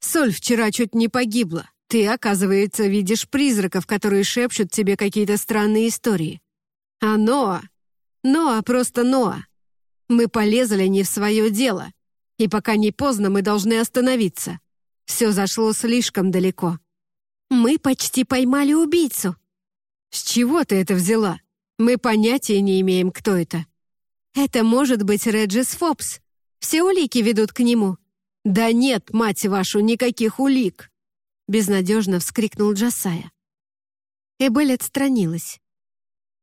«Соль вчера чуть не погибла. Ты, оказывается, видишь призраков, которые шепчут тебе какие-то странные истории. А Ноа... Ноа просто Ноа. Мы полезли не в свое дело. И пока не поздно, мы должны остановиться. Все зашло слишком далеко. Мы почти поймали убийцу», «С чего ты это взяла? Мы понятия не имеем, кто это». «Это может быть Реджис Фобс. Все улики ведут к нему». «Да нет, мать вашу, никаких улик!» Безнадежно вскрикнул Джасая. Эбель отстранилась.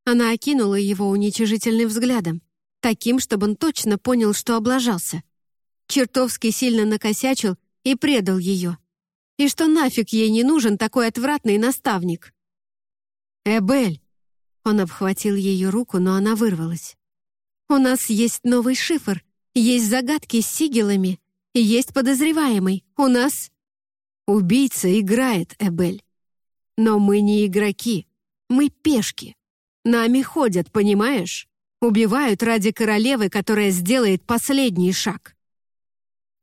Она окинула его уничижительным взглядом, таким, чтобы он точно понял, что облажался. Чертовски сильно накосячил и предал ее. И что нафиг ей не нужен такой отвратный наставник? «Эбель!» Он обхватил ее руку, но она вырвалась. «У нас есть новый шифр, есть загадки с сигилами, есть подозреваемый. У нас...» «Убийца играет, Эбель. Но мы не игроки, мы пешки. Нами ходят, понимаешь? Убивают ради королевы, которая сделает последний шаг».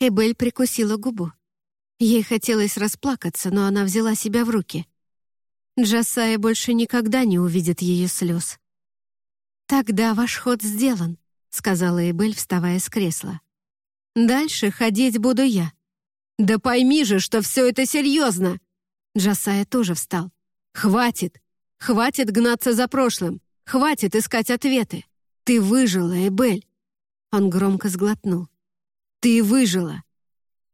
Эбель прикусила губу. Ей хотелось расплакаться, но она взяла себя в руки. Джасая больше никогда не увидит ее слез. «Тогда ваш ход сделан», — сказала Эбель, вставая с кресла. «Дальше ходить буду я». «Да пойми же, что все это серьезно!» Джасая тоже встал. «Хватит! Хватит гнаться за прошлым! Хватит искать ответы! Ты выжила, Эбель!» Он громко сглотнул. «Ты выжила!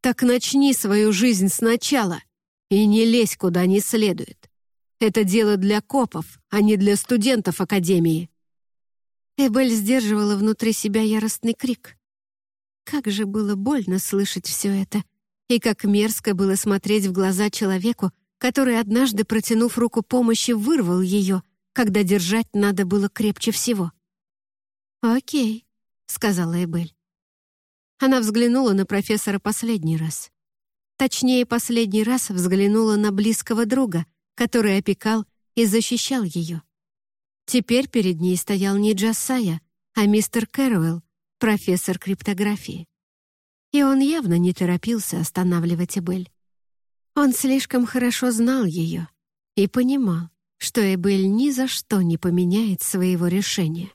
Так начни свою жизнь сначала и не лезь куда не следует. Это дело для копов, а не для студентов Академии». Эбель сдерживала внутри себя яростный крик. Как же было больно слышать все это, и как мерзко было смотреть в глаза человеку, который, однажды протянув руку помощи, вырвал ее, когда держать надо было крепче всего. «Окей», — сказала Эбель. Она взглянула на профессора последний раз. Точнее, последний раз взглянула на близкого друга, который опекал и защищал ее. Теперь перед ней стоял не Джасая, а мистер Кэрролл, профессор криптографии. И он явно не торопился останавливать Эбель. Он слишком хорошо знал ее и понимал, что Эбель ни за что не поменяет своего решения.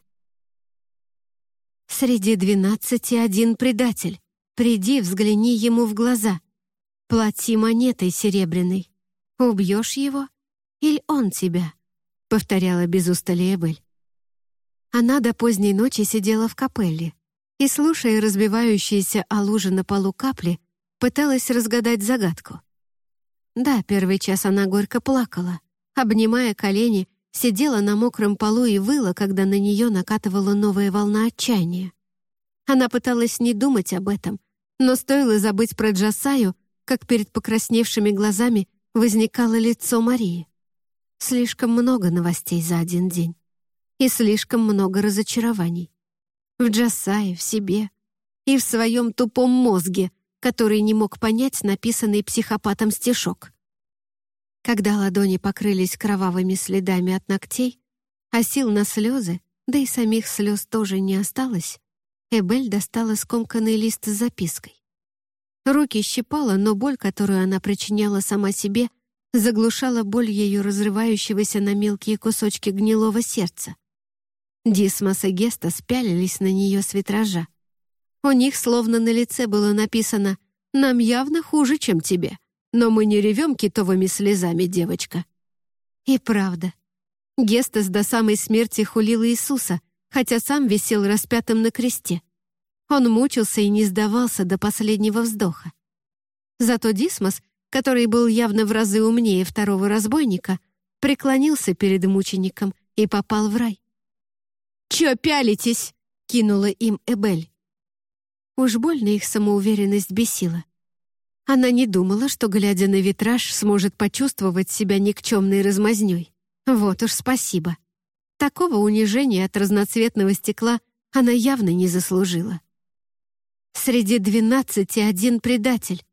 «Среди двенадцати один предатель. Приди, взгляни ему в глаза. Плати монетой серебряной. Убьешь его, или он тебя?» повторяла без устали Эбель. Она до поздней ночи сидела в капелле и, слушая разбивающиеся о луже на полу капли, пыталась разгадать загадку. Да, первый час она горько плакала, обнимая колени, сидела на мокром полу и выла, когда на нее накатывала новая волна отчаяния. Она пыталась не думать об этом, но стоило забыть про Джасаю, как перед покрасневшими глазами возникало лицо Марии. Слишком много новостей за один день. И слишком много разочарований. В Джасае, в себе и в своем тупом мозге, который не мог понять написанный психопатом стишок. Когда ладони покрылись кровавыми следами от ногтей, а сил на слезы, да и самих слез тоже не осталось, Эбель достала скомканный лист с запиской. Руки щипала, но боль, которую она причиняла сама себе — заглушала боль ее разрывающегося на мелкие кусочки гнилого сердца. Дисмос и Геста спялились на нее с витража. У них словно на лице было написано «Нам явно хуже, чем тебе, но мы не ревем китовыми слезами, девочка». И правда. Гестас до самой смерти хулил Иисуса, хотя сам висел распятым на кресте. Он мучился и не сдавался до последнего вздоха. Зато Дисмос который был явно в разы умнее второго разбойника, преклонился перед мучеником и попал в рай. «Чё пялитесь?» — кинула им Эбель. Уж больно их самоуверенность бесила. Она не думала, что, глядя на витраж, сможет почувствовать себя никчемной размазнёй. Вот уж спасибо. Такого унижения от разноцветного стекла она явно не заслужила. Среди двенадцати один предатель,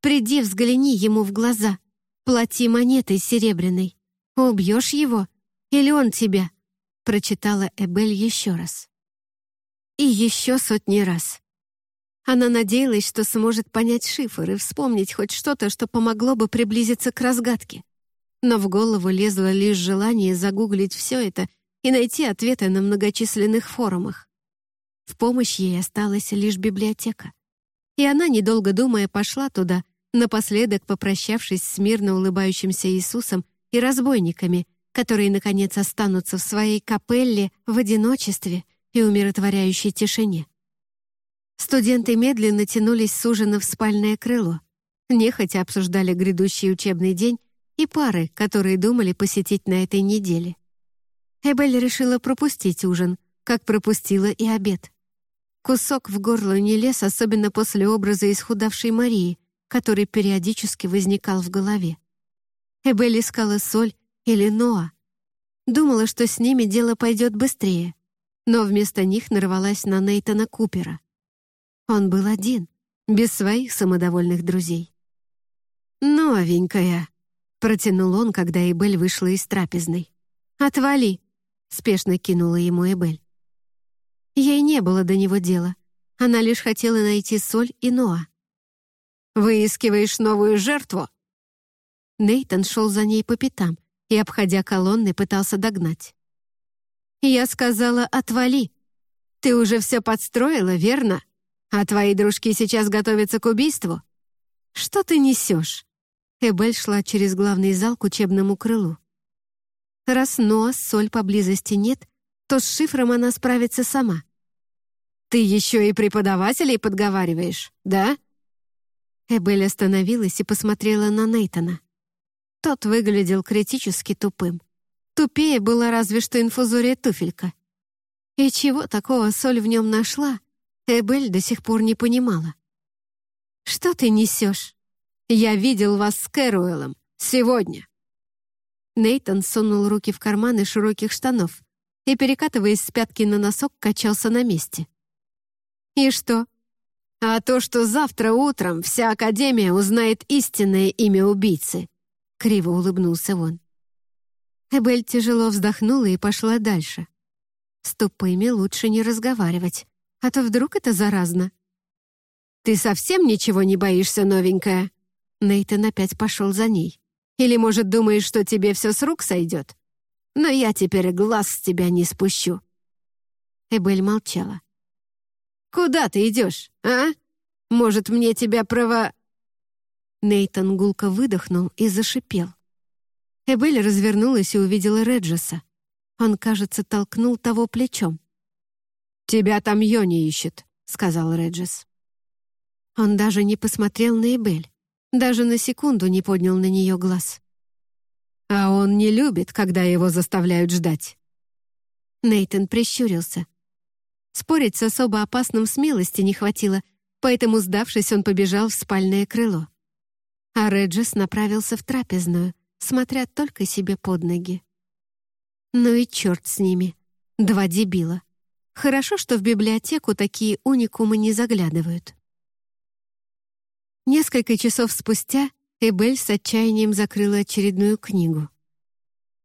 Приди, взгляни ему в глаза. Плати монетой серебряной. Убьешь его? Или он тебя?» Прочитала Эбель еще раз. И еще сотни раз. Она надеялась, что сможет понять шифр и вспомнить хоть что-то, что помогло бы приблизиться к разгадке. Но в голову лезло лишь желание загуглить все это и найти ответы на многочисленных форумах. В помощь ей осталась лишь библиотека. И она, недолго думая, пошла туда, напоследок попрощавшись с мирно улыбающимся Иисусом и разбойниками, которые, наконец, останутся в своей капелле в одиночестве и умиротворяющей тишине. Студенты медленно тянулись с ужина в спальное крыло, нехотя обсуждали грядущий учебный день и пары, которые думали посетить на этой неделе. Эбель решила пропустить ужин, как пропустила и обед. Кусок в горло не лез, особенно после образа исхудавшей Марии, который периодически возникал в голове. Эбель искала Соль или Ноа. Думала, что с ними дело пойдет быстрее, но вместо них нарвалась на Нейтана Купера. Он был один, без своих самодовольных друзей. «Новенькая», — протянул он, когда Эбель вышла из трапезной. «Отвали», — спешно кинула ему Эбель. Ей не было до него дела. Она лишь хотела найти Соль и Ноа. «Выискиваешь новую жертву?» Нейтан шел за ней по пятам, и, обходя колонны, пытался догнать. «Я сказала, отвали. Ты уже все подстроила, верно? А твои дружки сейчас готовятся к убийству? Что ты несешь?» Эбель шла через главный зал к учебному крылу. Раз Ноа соль поблизости нет, то с шифром она справится сама. «Ты еще и преподавателей подговариваешь, да?» Эбель остановилась и посмотрела на Нейтона. Тот выглядел критически тупым. Тупее была разве что инфузория туфелька. И чего такого соль в нем нашла, Эбель до сих пор не понимала. «Что ты несешь? Я видел вас с Кэруэлом. Сегодня». Нейтон сунул руки в карманы широких штанов и, перекатываясь с пятки на носок, качался на месте. «И что?» «А то, что завтра утром вся Академия узнает истинное имя убийцы», — криво улыбнулся он. Эбель тяжело вздохнула и пошла дальше. С тупыми лучше не разговаривать, а то вдруг это заразно. «Ты совсем ничего не боишься, новенькая?» Нейтан опять пошел за ней. «Или, может, думаешь, что тебе все с рук сойдет? Но я теперь глаз с тебя не спущу». Эбель молчала. Куда ты идешь, а? Может, мне тебя право...» Нейтан гулко выдохнул и зашипел. Эбель развернулась и увидела Реджеса. Он, кажется, толкнул того плечом. «Тебя там Йони ищет», — сказал Реджес. Он даже не посмотрел на Эбель, даже на секунду не поднял на нее глаз. «А он не любит, когда его заставляют ждать». Нейтан прищурился — Спорить с особо опасным смелости не хватило, поэтому, сдавшись, он побежал в спальное крыло. А Реджес направился в трапезную, смотря только себе под ноги. Ну и черт с ними. Два дебила. Хорошо, что в библиотеку такие уникумы не заглядывают. Несколько часов спустя Эбель с отчаянием закрыла очередную книгу.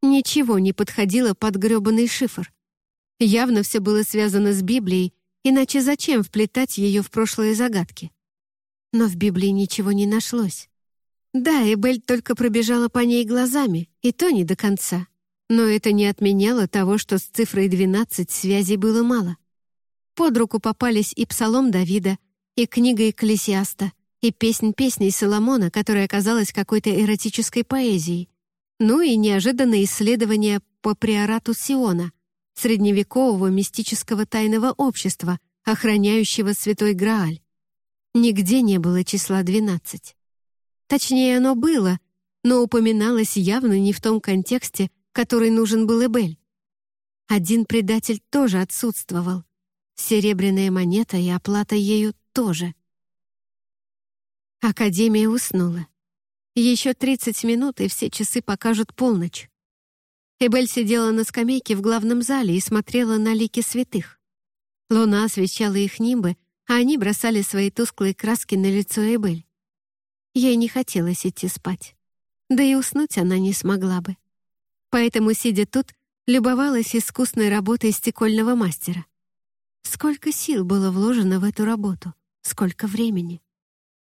Ничего не подходило под грёбаный шифр. Явно все было связано с Библией, иначе зачем вплетать ее в прошлые загадки? Но в Библии ничего не нашлось. Да, Эбель только пробежала по ней глазами, и то не до конца. Но это не отменяло того, что с цифрой 12 связей было мало. Под руку попались и Псалом Давида, и книга Экклесиаста, и песнь песней Соломона, которая оказалась какой-то эротической поэзией, ну и неожиданное исследование по приорату Сиона — средневекового мистического тайного общества, охраняющего Святой Грааль. Нигде не было числа 12. Точнее, оно было, но упоминалось явно не в том контексте, который нужен был Эбель. Один предатель тоже отсутствовал. Серебряная монета и оплата ею тоже. Академия уснула. Еще 30 минут, и все часы покажут полночь. Эбель сидела на скамейке в главном зале и смотрела на лики святых. Луна освещала их нимбы, а они бросали свои тусклые краски на лицо Эбель. Ей не хотелось идти спать. Да и уснуть она не смогла бы. Поэтому, сидя тут, любовалась искусной работой стекольного мастера. Сколько сил было вложено в эту работу, сколько времени.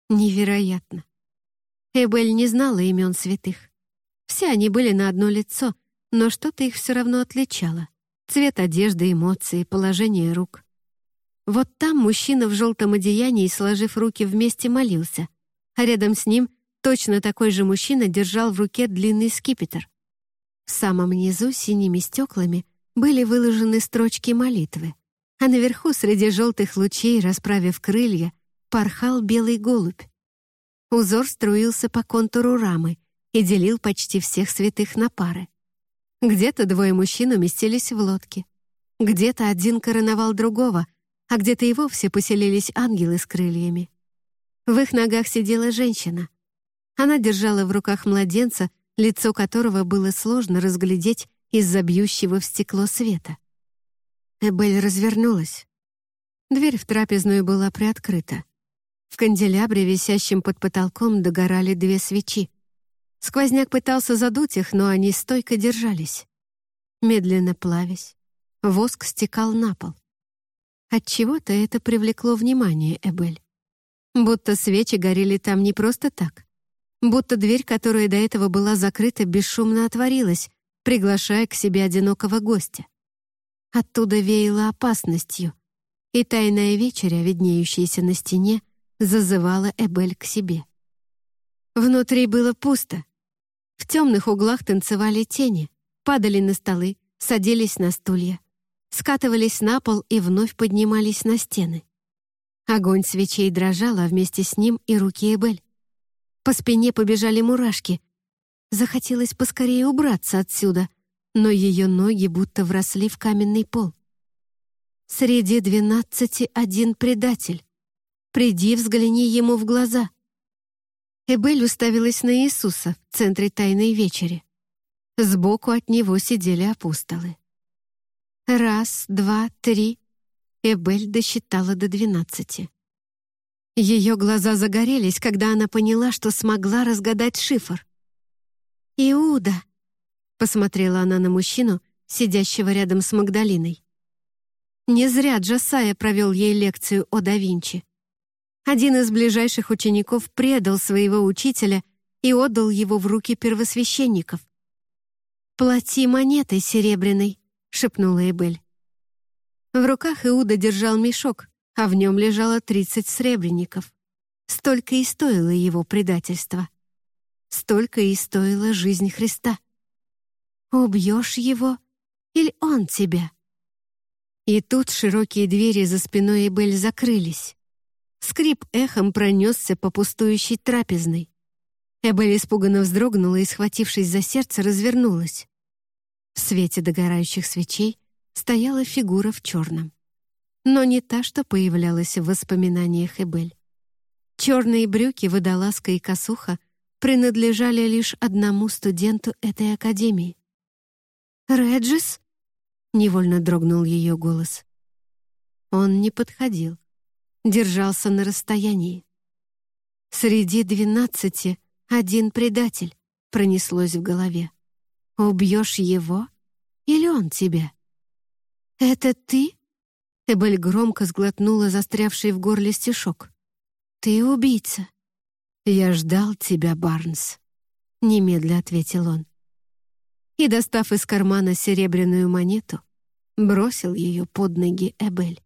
Невероятно. Эбель не знала имен святых. Все они были на одно лицо, но что-то их все равно отличало. Цвет одежды, эмоции, положение рук. Вот там мужчина в желтом одеянии, сложив руки вместе, молился, а рядом с ним точно такой же мужчина держал в руке длинный скипетр. В самом низу синими стеклами были выложены строчки молитвы, а наверху среди желтых лучей, расправив крылья, порхал белый голубь. Узор струился по контуру рамы и делил почти всех святых на пары. Где-то двое мужчин уместились в лодке. Где-то один короновал другого, а где-то и вовсе поселились ангелы с крыльями. В их ногах сидела женщина. Она держала в руках младенца, лицо которого было сложно разглядеть из-за бьющего в стекло света. Эбель развернулась. Дверь в трапезную была приоткрыта. В канделябре, висящем под потолком, догорали две свечи. Сквозняк пытался задуть их, но они стойко держались. Медленно плавясь, воск стекал на пол. Отчего-то это привлекло внимание Эбель. Будто свечи горели там не просто так. Будто дверь, которая до этого была закрыта, бесшумно отворилась, приглашая к себе одинокого гостя. Оттуда веяло опасностью, и тайная вечеря, виднеющаяся на стене, зазывала Эбель к себе. Внутри было пусто. В темных углах танцевали тени, падали на столы, садились на стулья, скатывались на пол и вновь поднимались на стены. Огонь свечей дрожал, а вместе с ним и руки Эбель. По спине побежали мурашки. Захотелось поскорее убраться отсюда, но ее ноги будто вросли в каменный пол. Среди двенадцати один предатель. Приди, взгляни ему в глаза. Эбель уставилась на Иисуса в центре Тайной Вечери. Сбоку от него сидели апостолы. Раз, два, три. Эбель досчитала до двенадцати. Ее глаза загорелись, когда она поняла, что смогла разгадать шифр. «Иуда!» — посмотрела она на мужчину, сидящего рядом с Магдалиной. Не зря Джасая провел ей лекцию о да Винчи. Один из ближайших учеников предал своего учителя и отдал его в руки первосвященников. «Плати монетой серебряной», — шепнула Эбель. В руках Иуда держал мешок, а в нем лежало тридцать сребреников. Столько и стоило его предательство. Столько и стоила жизнь Христа. Убьешь его или он тебя? И тут широкие двери за спиной Эбель закрылись. Скрип эхом пронесся по пустующей трапезной. Эбель испуганно вздрогнула и, схватившись за сердце, развернулась. В свете догорающих свечей стояла фигура в черном. Но не та, что появлялась в воспоминаниях Эбель. Черные брюки, водолазка и косуха принадлежали лишь одному студенту этой академии. «Реджис?» — невольно дрогнул ее голос. Он не подходил, держался на расстоянии. «Среди двенадцати один предатель», — пронеслось в голове. «Убьешь его или он тебя?» «Это ты?» Эбель громко сглотнула застрявший в горле стишок. «Ты убийца». «Я ждал тебя, Барнс», — немедля ответил он. И, достав из кармана серебряную монету, бросил ее под ноги Эбель.